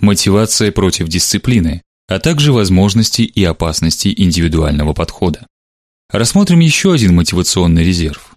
мотивация против дисциплины, а также возможности и опасности индивидуального подхода. Рассмотрим еще один мотивационный резерв.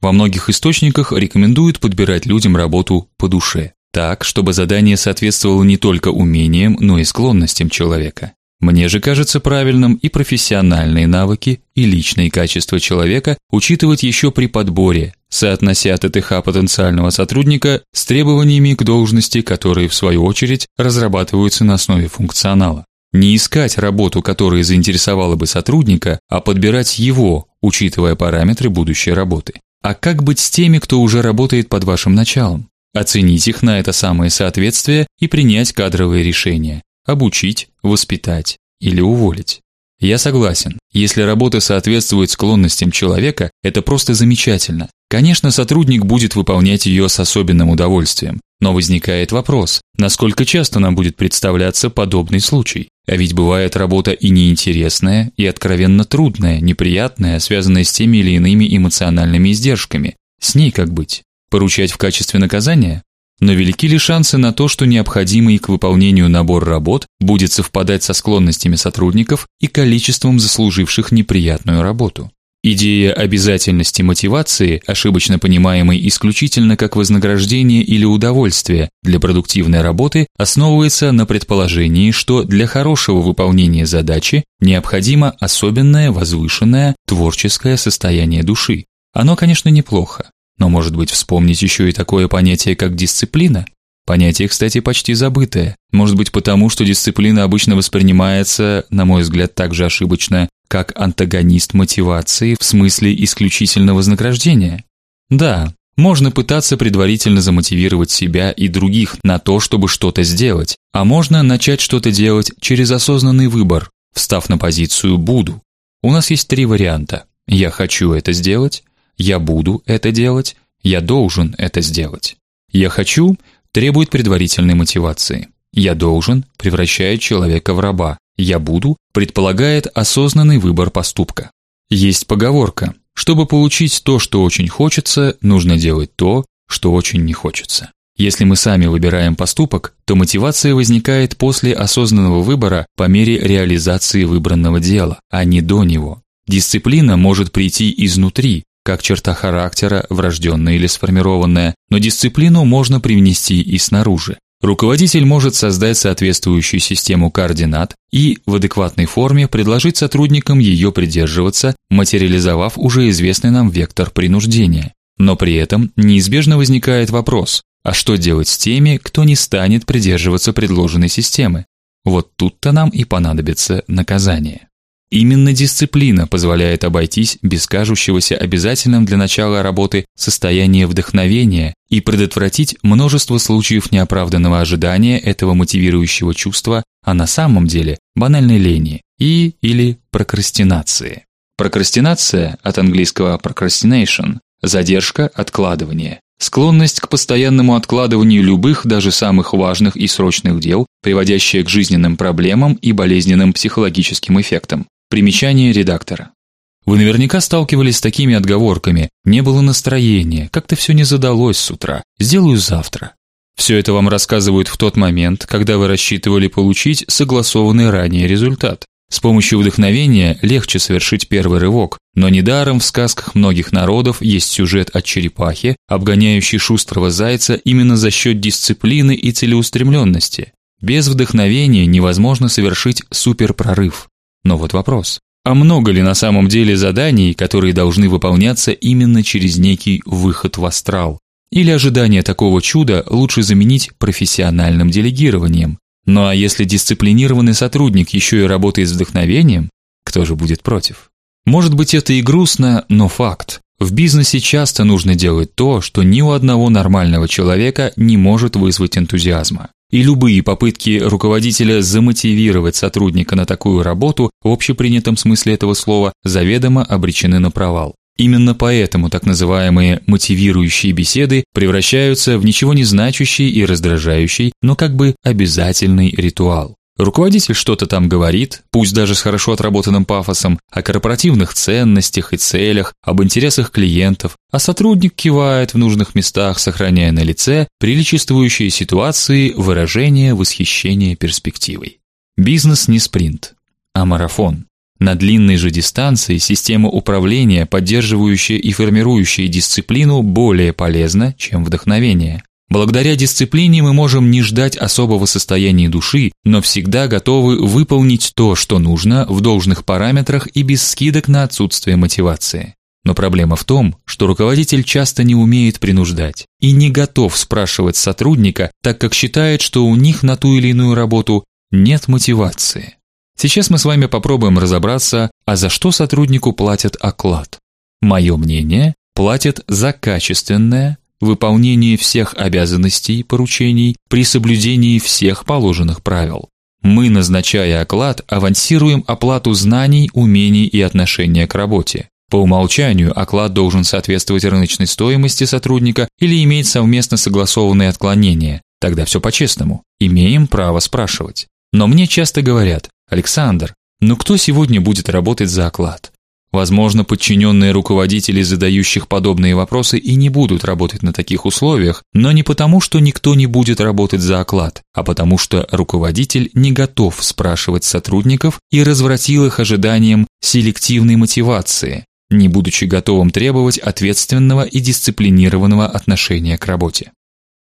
Во многих источниках рекомендуют подбирать людям работу по душе, так, чтобы задание соответствовало не только умениям, но и склонностям человека. Мне же кажется правильным и профессиональные навыки, и личные качества человека учитывать еще при подборе, соотнося ТТХ потенциального сотрудника с требованиями к должности, которые в свою очередь разрабатываются на основе функционала. Не искать работу, которая заинтересовала бы сотрудника, а подбирать его, учитывая параметры будущей работы. А как быть с теми, кто уже работает под вашим началом? Оценить их на это самое соответствие и принять кадровые решения обучить, воспитать или уволить. Я согласен. Если работа соответствует склонностям человека, это просто замечательно. Конечно, сотрудник будет выполнять ее с особенным удовольствием. Но возникает вопрос: насколько часто нам будет представляться подобный случай? А ведь бывает работа и неинтересная, и откровенно трудная, неприятная, связанная с теми или иными эмоциональными издержками. С ней как быть? Поручать в качестве наказания? Но велики ли шансы на то, что необходимый к выполнению набор работ будет совпадать со склонностями сотрудников и количеством заслуживших неприятную работу? Идея обязательности мотивации, ошибочно понимаемой исключительно как вознаграждение или удовольствие для продуктивной работы, основывается на предположении, что для хорошего выполнения задачи необходимо особенное возвышенное творческое состояние души. Оно, конечно, неплохо, но, может быть, вспомнить еще и такое понятие, как дисциплина? Понятие, кстати, почти забытое. Может быть, потому, что дисциплина обычно воспринимается, на мой взгляд, так же ошибочно, как антагонист мотивации в смысле исключительного вознаграждения. Да, можно пытаться предварительно замотивировать себя и других на то, чтобы что-то сделать, а можно начать что-то делать через осознанный выбор, встав на позицию буду. У нас есть три варианта: я хочу это сделать, я буду это делать, я должен это сделать. Я хочу требует предварительной мотивации. Я должен превращает человека в раба. Я буду предполагает осознанный выбор поступка. Есть поговорка: чтобы получить то, что очень хочется, нужно делать то, что очень не хочется. Если мы сами выбираем поступок, то мотивация возникает после осознанного выбора по мере реализации выбранного дела, а не до него. Дисциплина может прийти изнутри, как черта характера, врожденная или сформированная, но дисциплину можно привнести и снаружи. Руководитель может создать соответствующую систему координат и в адекватной форме предложить сотрудникам ее придерживаться, материализовав уже известный нам вектор принуждения. Но при этом неизбежно возникает вопрос: а что делать с теми, кто не станет придерживаться предложенной системы? Вот тут-то нам и понадобится наказание. Именно дисциплина позволяет обойтись без кажущегося обязательным для начала работы состояния вдохновения и предотвратить множество случаев неоправданного ожидания этого мотивирующего чувства, а на самом деле банальной лени и или прокрастинации. Прокрастинация от английского procrastination задержка, откладывание. Склонность к постоянному откладыванию любых, даже самых важных и срочных дел, приводящая к жизненным проблемам и болезненным психологическим эффектам. Примечание редактора. Вы наверняка сталкивались с такими отговорками: не было настроения, как-то все не задалось с утра. Сделаю завтра. Все это вам рассказывают в тот момент, когда вы рассчитывали получить согласованный ранее результат. С помощью вдохновения легче совершить первый рывок, но недаром в сказках многих народов есть сюжет о черепахе, обгоняющей шустрого зайца именно за счет дисциплины и целеустремленности. Без вдохновения невозможно совершить суперпрорыв. Но вот вопрос: а много ли на самом деле заданий, которые должны выполняться именно через некий выход в астрал? Или ожидание такого чуда лучше заменить профессиональным делегированием? Ну а если дисциплинированный сотрудник еще и работает с вдохновением, кто же будет против? Может быть, это и грустно, но факт. В бизнесе часто нужно делать то, что ни у одного нормального человека не может вызвать энтузиазма. И любые попытки руководителя замотивировать сотрудника на такую работу в общепринятом смысле этого слова заведомо обречены на провал. Именно поэтому так называемые мотивирующие беседы превращаются в ничего не значащий и раздражающий, но как бы обязательный ритуал. Руководитель что-то там говорит, пусть даже с хорошо отработанным пафосом, о корпоративных ценностях и целях, об интересах клиентов, а сотрудник кивает в нужных местах, сохраняя на лице приличествующие ситуации выражение восхищения перспективой. Бизнес не спринт, а марафон. На длинной же дистанции система управления, поддерживающая и формирующая дисциплину, более полезна, чем вдохновение. Благодаря дисциплине мы можем не ждать особого состояния души, но всегда готовы выполнить то, что нужно в должных параметрах и без скидок на отсутствие мотивации. Но проблема в том, что руководитель часто не умеет принуждать и не готов спрашивать сотрудника, так как считает, что у них на ту или иную работу нет мотивации. Сейчас мы с вами попробуем разобраться, а за что сотруднику платят оклад. Мое мнение, платят за качественное, выполнение всех обязанностей и поручений при соблюдении всех положенных правил. Мы, назначая оклад, авансируем оплату знаний, умений и отношения к работе. По умолчанию оклад должен соответствовать рыночной стоимости сотрудника или иметь совместно согласованные отклонения. Тогда все по-честному. Имеем право спрашивать. Но мне часто говорят: "Александр, ну кто сегодня будет работать за оклад?" Возможно, подчиненные руководители, задающих подобные вопросы, и не будут работать на таких условиях, но не потому, что никто не будет работать за оклад, а потому что руководитель не готов спрашивать сотрудников и развратил их ожиданием селективной мотивации, не будучи готовым требовать ответственного и дисциплинированного отношения к работе.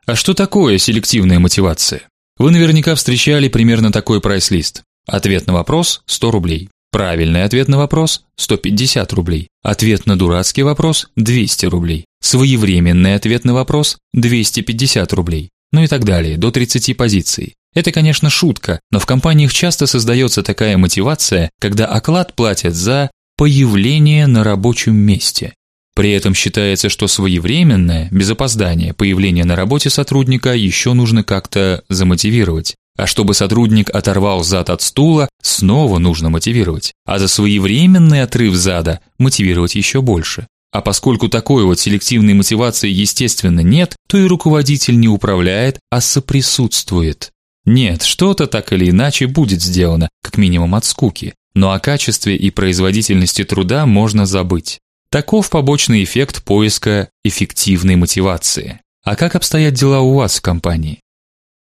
А что такое селективная мотивация? Вы наверняка встречали примерно такой прайс-лист. Ответ на вопрос 100 рублей. Правильный ответ на вопрос 150 рублей. Ответ на дурацкий вопрос 200 рублей. Своевременный ответ на вопрос 250 рублей. Ну и так далее, до 30 позиций. Это, конечно, шутка, но в компаниях часто создается такая мотивация, когда оклад платят за появление на рабочем месте. При этом считается, что своевременное, без опоздания, появление на работе сотрудника еще нужно как-то замотивировать. А чтобы сотрудник оторвал зад от стула, снова нужно мотивировать. А за своевременный отрыв зада мотивировать еще больше. А поскольку такой вот селективной мотивации естественно нет, то и руководитель не управляет, а соприсутствует. Нет, что-то так или иначе будет сделано, как минимум от скуки. Но о качестве и производительности труда можно забыть. Таков побочный эффект поиска эффективной мотивации. А как обстоят дела у вас в компании?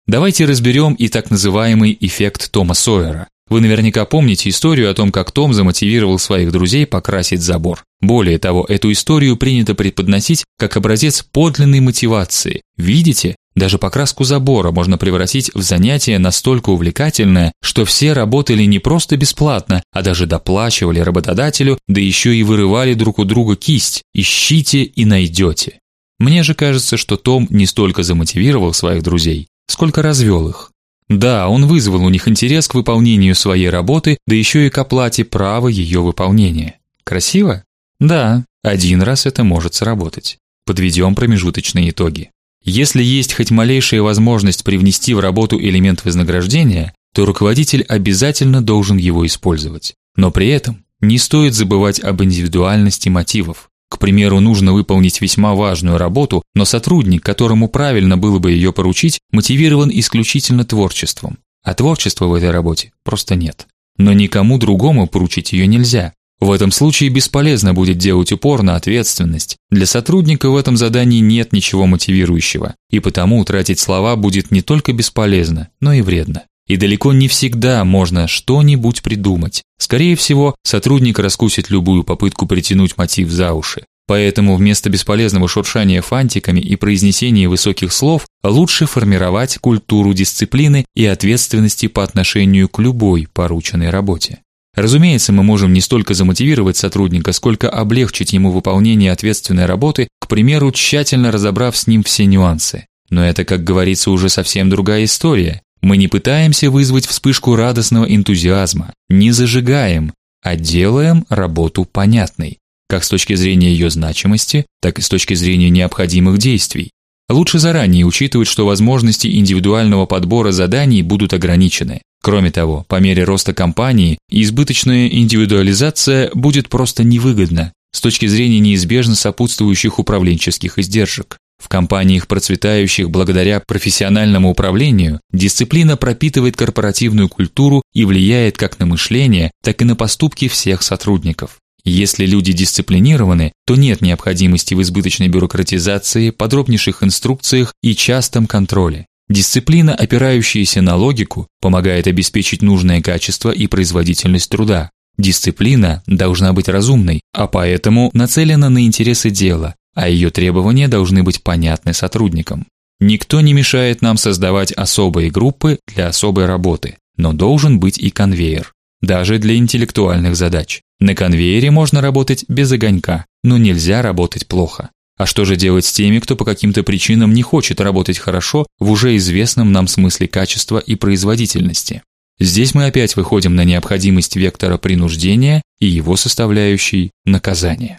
Давайте разберем и так называемый эффект Тома Сойера. Вы наверняка помните историю о том, как Том замотивировал своих друзей покрасить забор. Более того, эту историю принято преподносить как образец подлинной мотивации. Видите, даже покраску забора можно превратить в занятие настолько увлекательное, что все работали не просто бесплатно, а даже доплачивали работодателю, да еще и вырывали друг у друга кисть. Ищите и найдете. Мне же кажется, что Том не столько замотивировал своих друзей, сколько развел их. Да, он вызвал у них интерес к выполнению своей работы, да еще и к оплате права ее выполнения. Красиво? Да, один раз это может сработать. Подведем промежуточные итоги. Если есть хоть малейшая возможность привнести в работу элемент вознаграждения, то руководитель обязательно должен его использовать. Но при этом не стоит забывать об индивидуальности мотивов. К примеру, нужно выполнить весьма важную работу, но сотрудник, которому правильно было бы ее поручить, мотивирован исключительно творчеством. А творчества в этой работе просто нет. Но никому другому поручить ее нельзя. В этом случае бесполезно будет делать упор на ответственность. Для сотрудника в этом задании нет ничего мотивирующего, и потому тратить слова будет не только бесполезно, но и вредно. И далеко не всегда можно что-нибудь придумать. Скорее всего, сотрудник раскусит любую попытку притянуть мотив за уши. Поэтому вместо бесполезного шуршания фантиками и произнесения высоких слов лучше формировать культуру дисциплины и ответственности по отношению к любой порученной работе. Разумеется, мы можем не столько замотивировать сотрудника, сколько облегчить ему выполнение ответственной работы, к примеру, тщательно разобрав с ним все нюансы. Но это, как говорится, уже совсем другая история. Мы не пытаемся вызвать вспышку радостного энтузиазма, не зажигаем, а делаем работу понятной, как с точки зрения ее значимости, так и с точки зрения необходимых действий. Лучше заранее учитывать, что возможности индивидуального подбора заданий будут ограничены. Кроме того, по мере роста компании избыточная индивидуализация будет просто невыгодна с точки зрения неизбежно сопутствующих управленческих издержек. В компаниях, процветающих благодаря профессиональному управлению, дисциплина пропитывает корпоративную культуру и влияет как на мышление, так и на поступки всех сотрудников. Если люди дисциплинированы, то нет необходимости в избыточной бюрократизации, подробнейших инструкциях и частом контроле. Дисциплина, опирающаяся на логику, помогает обеспечить нужное качество и производительность труда. Дисциплина должна быть разумной, а поэтому нацелена на интересы дела, а ее требования должны быть понятны сотрудникам. Никто не мешает нам создавать особые группы для особой работы, но должен быть и конвейер, даже для интеллектуальных задач. На конвейере можно работать без огонька, но нельзя работать плохо. А что же делать с теми, кто по каким-то причинам не хочет работать хорошо в уже известном нам смысле качества и производительности? Здесь мы опять выходим на необходимость вектора принуждения и его составляющей наказания.